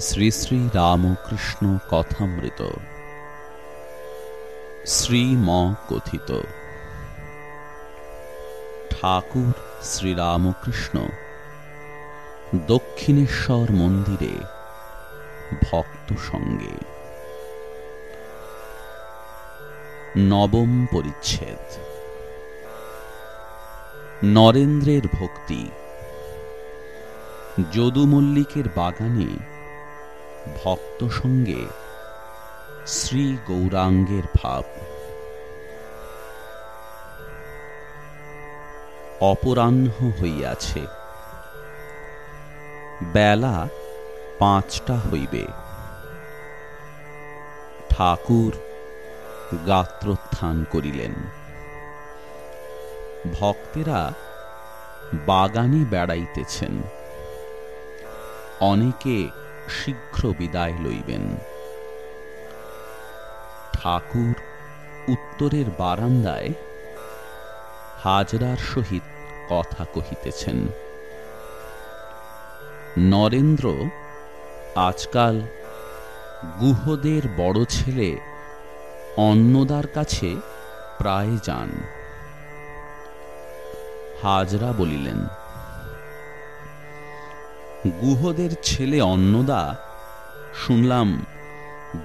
শ্রী শ্রী রামকৃষ্ণ কথামৃত। শ্রীম কথিত। ঠাকুর শ্রীরামকৃষ্ণ দক্ষিণেশ্বর মন্দিরে ভক্ত সঙ্গে। নবম পরিচ্ছেদ। নরেন্দ্রের ভক্তি। যদু মল্লিকের বাগানে ভক্ত সঙ্গে শ্রী গৌরাঙ্গের ভাব। অপরাহ্ন হইয়াছে। বেলা পাঁচটা হইবে। ঠাকুর গাত্রোত্থান করিলেন। ভক্তেরা বাগানে বেড়াইতেছেন। অনেকে শীঘ্র বিদায় লইবেন। ঠাকুর উত্তরের বারান্দায় হাজরার সহিত কথা কহিতেছেন, নরেন্দ্র, আজকাল গুহদের বড় ছেলে অন্নদার কাছে প্রায় যান। হাজরা বলিলেন গুহদের ছেলে অন্নদা শুনলাম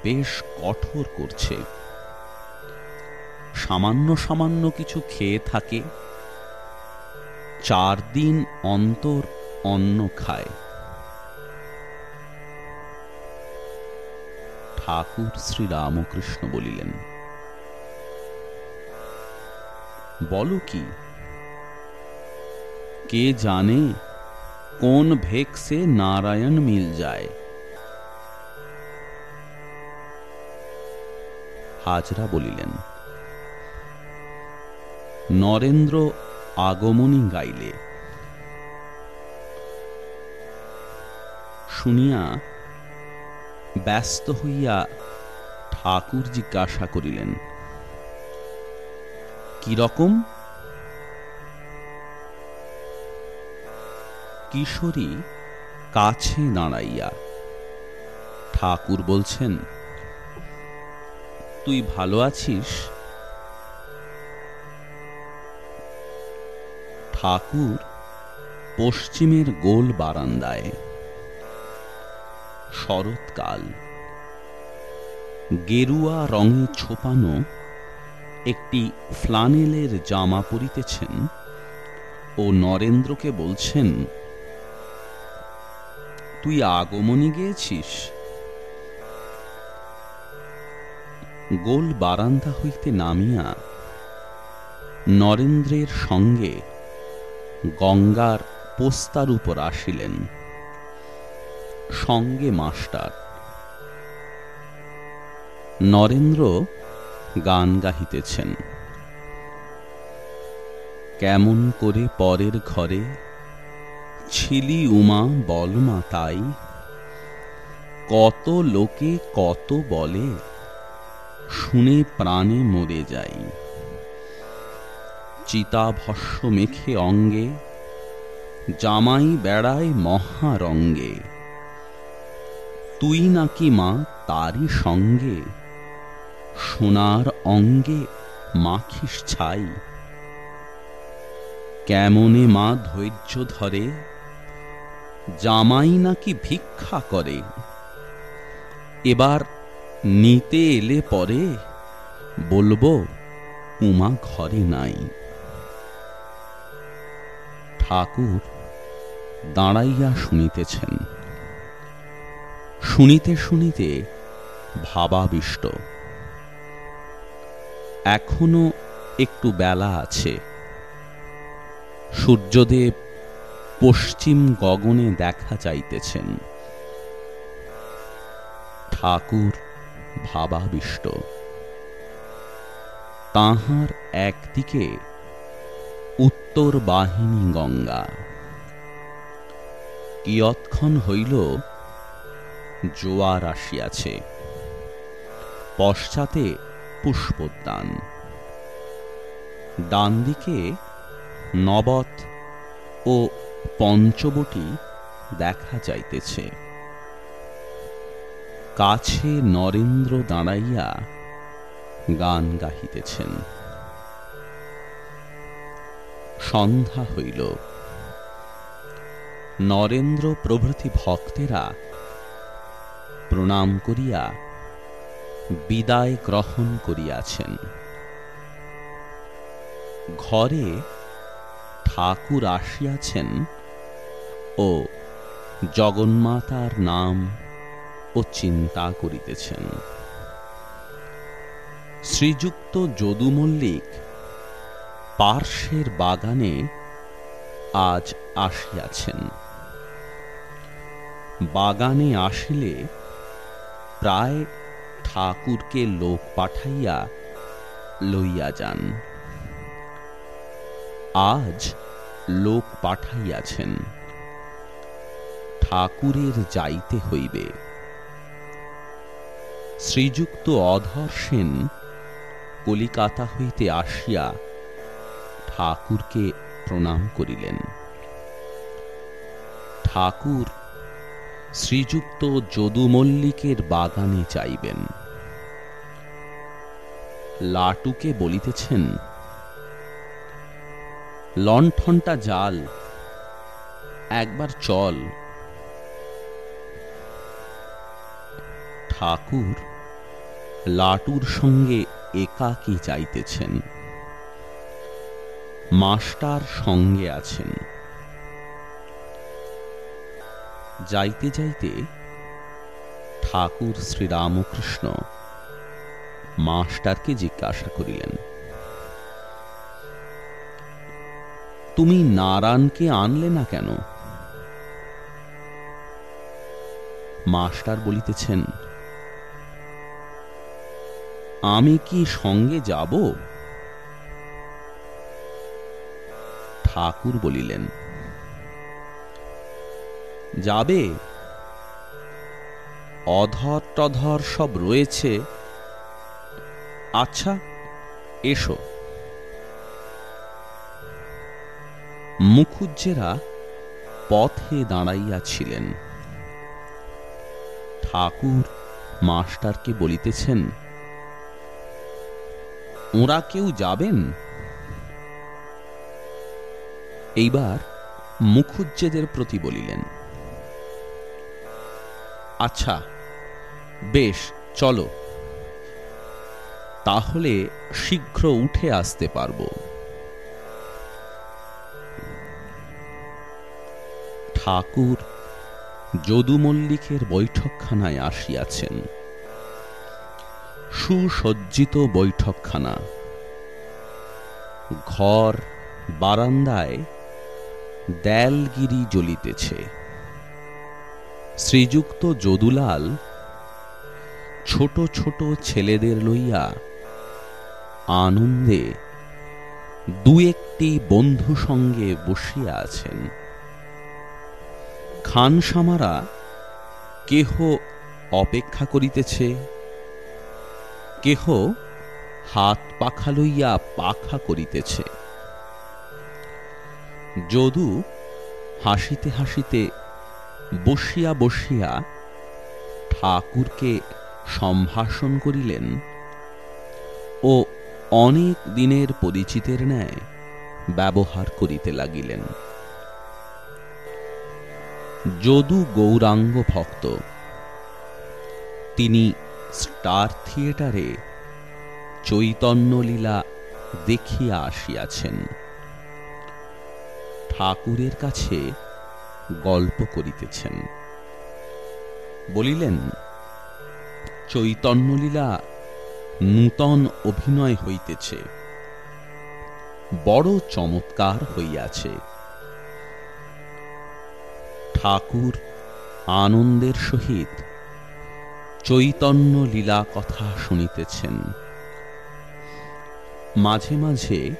বেশ কঠোর করছে। সামান্য সামান্য কিছু খেয়ে থাকে, চার দিন অন্তর অন্ন খায়। ঠাকুর শ্রী রামকৃষ্ণ বলিলেন, বলো কি? কে জানে কোন ভেক সে নারায়ণ মিল যায়। হাজরা বলিলেন, নরেন্দ্র আগমনী গাইলে। শুনিয়া ব্যস্ত হইয়া ঠাকুর জিজ্ঞাসা করিলেন কীরকম কিশোরী কাছে দাঁড়াইয়া। ঠাকুর বলছেন, তুই ভালো আছিস? ঠাকুর পশ্চিমের গোল বারান্দায়, শরৎকাল, গেরুয়া রঙে ছোপানো একটি ফ্লানেলের জামা পরিতেছেন ও নরেন্দ্রকে বলছেন তুই আগমনী গিয়েছিস? গোল বারান্দা হইতে নামিয়া নরেন্দ্রের সঙ্গে গঙ্গার পোস্তার উপর আসিলেন। সঙ্গে মাস্টার। নরেন্দ্র গান গাহিতেছেন। কেমন করে পরের ঘরে ছিলি উমা বলমা তাই। কত লোকে কত বলে, শুনে প্রাণে মরে যাই। চিতাভস্য মেখে অঙ্গে, জামাই বেড়ায় মহারঙ্গে তুই নাকি মা তারই সঙ্গে, সোনার অঙ্গে মাখিস ছাই। কেমনে মা ধৈর্য ধরে জামাই নাকি ভিক্ষা করে? এবার নিতে এলে পরে বলব, উমা ঘরে নাই। ঠাকুর দাঁড়াইয়া শুনিতেছেন। শুনিতে শুনিতে ভাবাবিষ্ট। এখনও একটু বেলা আছে। সূর্যদেব পশ্চিম গগনে দেখা যাইতেছেন। ঠাকুর ভাবাবিষ্ট। তাহার একদিকে উত্তর বাহিনী গঙ্গা। কিয়ৎক্ষণ হইল, জোয়ার আসিয়াছে। পশ্চাতে পুষ্পোদ্যান। ডান দিকে নবত ও পঞ্চবটি দেখা যাইতেছে। কাছে নরেন্দ্র দাঁড়াইয়া গান গাহিতেছেন। সন্ধ্যা হইল। নরেন্দ্র প্রভৃতি ভক্তেরা প্রণাম করিয়া বিদায় গ্রহণ করিয়াছেন। ঘরে ঠাকুর আসিয়াছেন ও জগন্মাতার নাম ও চিন্তা করিতেছেন। শ্রীযুক্ত যদু মল্লিক পার্শ্বের বাগানে আজ আসিয়াছেন। বাগানে আসিলে প্রায় ঠাকুরকে লোক পাঠাইয়া লইয়া যান। আজ লোক পাঠাইয়াছেন। ঠাকুরের যাইতে হইবে। শ্রীযুক্ত অধর সেন কলিকাতা হইতে আসিয়া ঠাকুরকে প্রণাম করিলেন। ঠাকুর শ্রীযুক্ত যদু মল্লিকের বাগানে চাইবেন লাটুকে বলিতেছেন লণ্ঠনটা জাল, একবার চল। ঠাকুর লাটুর সঙ্গে একাকী চাইতেছেন মাস্টার সঙ্গে আছেন। যাইতে যাইতে ঠাকুর শ্রীরামকৃষ্ণ মাস্টারকে জিজ্ঞাসা করিলেন তুমি নারায়ণকে আনলে না কেন? মাস্টার বলিতেছেন, আমি কি সঙ্গে যাব? ঠাকুর বলিলেন, যাবে। অধর টধর সব রয়েছে। আচ্ছা এসো। মুখুজ্জেরা পথে দাঁড়াইয়াছিলেন। ঠাকুর মাস্টারকে বলিতেছেন, ওরা কেউ যাবেন? এইবার মুখুজ্জেদের প্রতি বলিলেন আচ্ছা বেশ, চলো। তাহলে শীঘ্র উঠে আসতে পারব। ঠাকুর যদু মল্লিকের বৈঠকখানায় আসিয়াছেন। সুসজ্জিত বৈঠকখানা। ঘর, বারান্দায় দেলগিরি জ্বলিতেছে। শ্রীযুক্ত যদুলাল ছোট ছোট ছেলেদের লইয়া আনন্দে দু একটি বন্ধু সঙ্গে বসিয়া আছেন। খানসামারা কেহ অপেক্ষা করিতেছে? কেহ হাত পাখা লইয়া পাখা করিতেছে? যদু হাসিতে হাসিতে বসিয়া বসিয়া ঠাকুরকে সম্ভাষণ করিলেন ও অনেক দিনের পরিচিতের ন্যায় ব্যবহার করিতে লাগিলেন। যদু গৌরাঙ্গ ভক্ত। তিনি স্টার থিয়েটারে চৈতন্যলীলা দেখিয়া আসিয়াছেন। ঠাকুরের কাছে গল্প করিতেছেন। বলিলেন, চৈতন্যলীলা নূতন অভিনয় হইতেছে। বড় চমৎকার হইয়াছে। ঠাকুর আনন্দের সহিত চৈতন্য লীলা কথা শুনিতেছেন। মাঝে মাঝে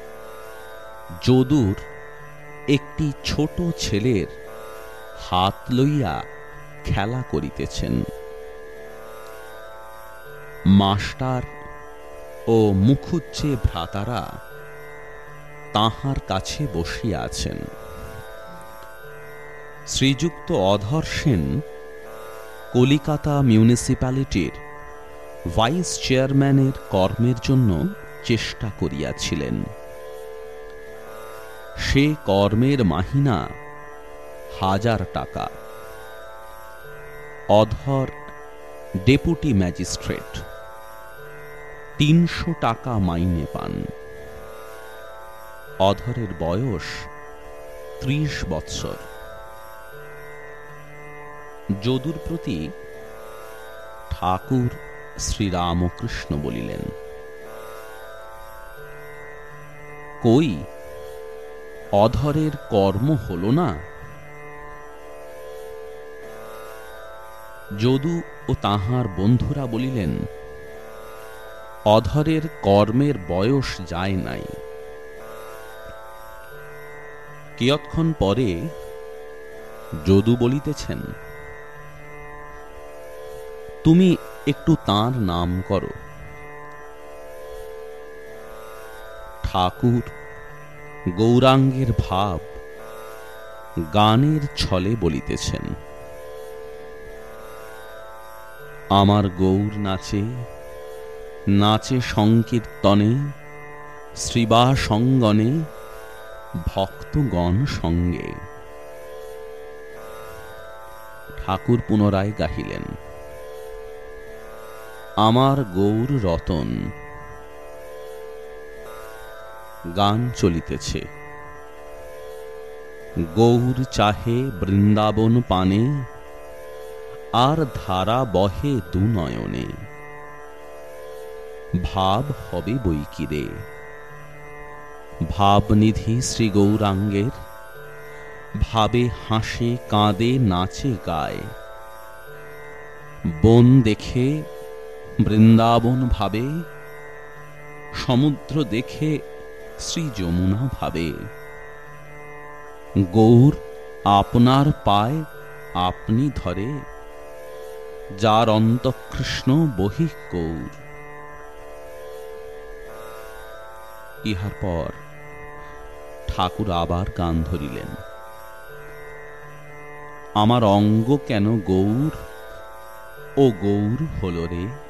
যদুর একটি ছোট ছেলের হাত লইয়া খেলা করিতেছেন। মাস্টার ও মুখুজ্জে ভ্রাতারা তাহার কাছে বসিয়া আছেন। শ্রীযুক্ত অধর সেন, কলিকাতা মিউনিসিপ্যালিটির ভাইস চেয়ারম্যানের কর্মের জন্য চেষ্টা করিয়াছিলেন। সে কর্মের মাহিনা হাজার টাকা। অধর ডেপুটি ম্যাজিস্ট্রেট, তিনশো টাকা মাইনে পান। অধরের বয়স ত্রিশ বৎসর। যদুর প্রতি ঠাকুর শ্রীরামকৃষ্ণ বলিলেন, কই, অধরের কর্ম হল না? যদু ও তাহার বন্ধুরা বলিলেন, অধরের কর্মের বয়স যায় নাই। কিয়ৎক্ষণ পরে যদু বলিতেছেন তুমি একটু তার নাম করো। ঠাকুর, গৌরাঙ্গের ভাব গানের ছলে বলিতেছেন। আমার গৌর নাচে নাচে সংকীর্তনে শ্রীবা সঙ্গনে ভক্তগণ সঙ্গে। ঠাকুর পুনরায় গাহিলেন। আমার গৌর রতন। গান চলিতেছে। গৌর চাহে বৃন্দাবন পানে, আর ধারা বহে দু নয়নে। ভাব হবে বইকিরে ভাবনিধি শ্রী গৌরাঙ্গের, ভাবে হাসে কাঁদে নাচে গায়। বন দেখে বৃন্দাবন ভাবে সমুদ্র দেখে শ্রী যমুনা ভাবে। গৌর আপনার পায়, আপনি ধরে। যার অন্তকৃষ্ণ বহি গৌর। ইহার পর ঠাকুর আবার গান ধরিলেন। আমার অঙ্গ কেন গৌর? ও গৌর হল রে।